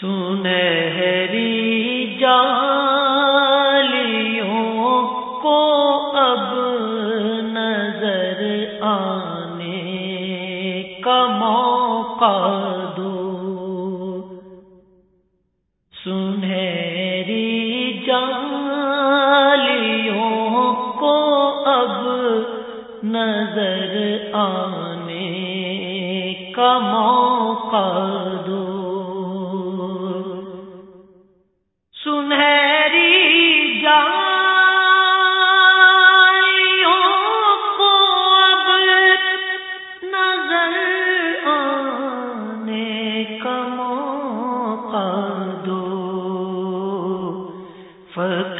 سنہری جالیوں کو اب نظر آنے کا موقع دو۔ سنہری جالیوں کو اب نظر آنے کا موقع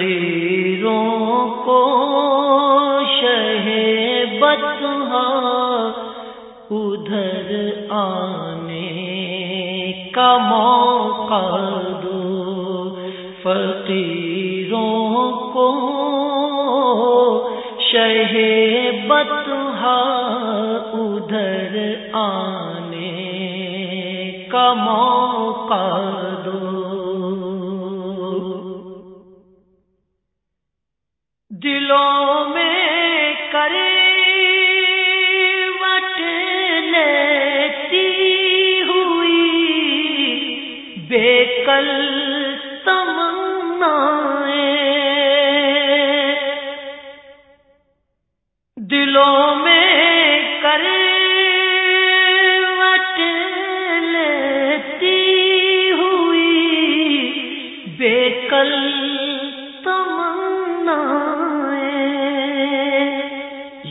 فقیروں کو شہ بدہ ادھر آنے کا موقع دو۔ فقیروں کو شہ بدہ ادھر آنے کا موقع دو۔ دلوں میں کرے وٹ لیتی ہوئی بے کل تمنا دلوں میں کرے وٹ لیتی ہوئی بے کل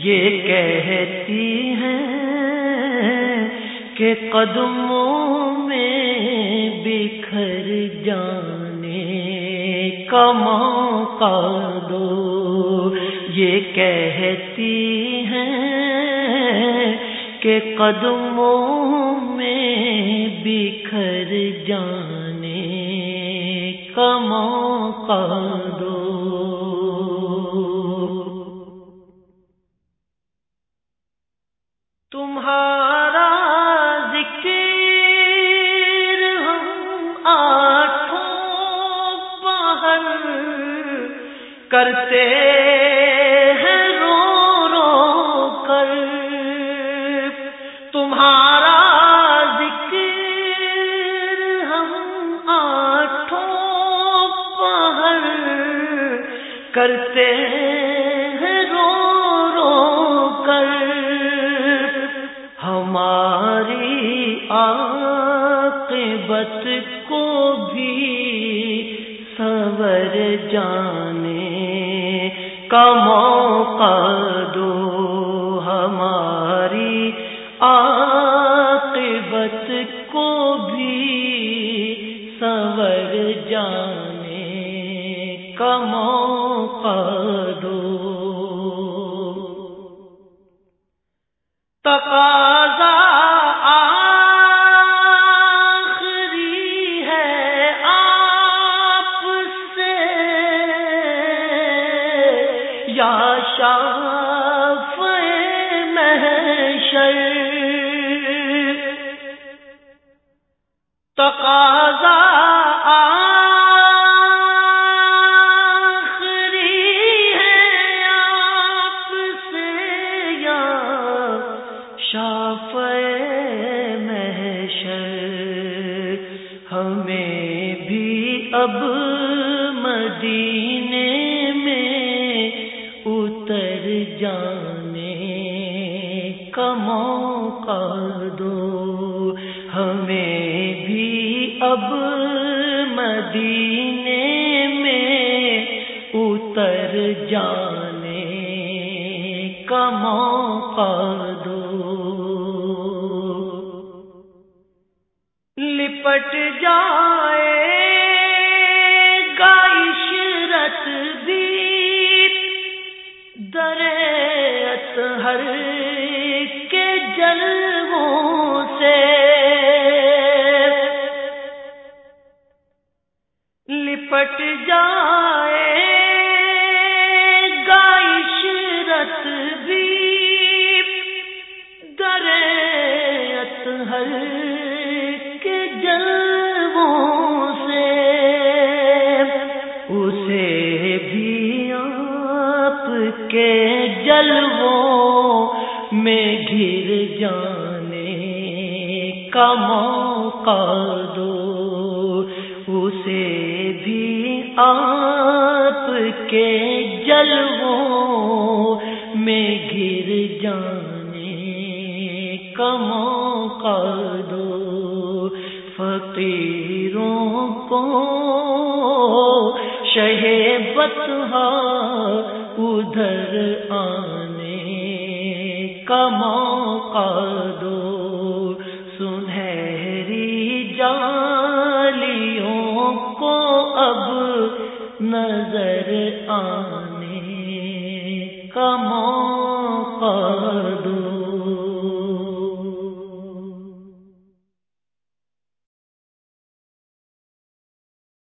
یہ کہتی ہیں کہ قدموں میں بکھر جانے کا موقع دو۔ یہ کہتی ہیں کہ قدموں میں بکھر جانے کا موقع دو۔ کرتے ہیں رو رو کر تمہارا ذکر ہم آٹھوں باہر کرتے ہیں رو رو کر ہماری عاقبت کو بھی سور جانے کا موقع دو ہماری عاقبت کو بھی سنور جانے کا موقع دو تقاضا یا شاف محشر تقاضا شاف محشر ہمیں بھی اب مدینے جانے کا موقع دو۔ ہمیں بھی اب مدینے میں اتر جانے کا موقع دو۔ لپٹ جائے پٹ جائے گائشرت بھی درت ہر کے جلووں سے، اسے بھی آپ کے جلووں میں گر جانے کا موقع دو۔ آپ کے جلووں میں گر جانے کا موقع دو۔ فقیروں کو بتہ ادھر آنے کا موقع دو۔ نظر آنے کا موقع دو۔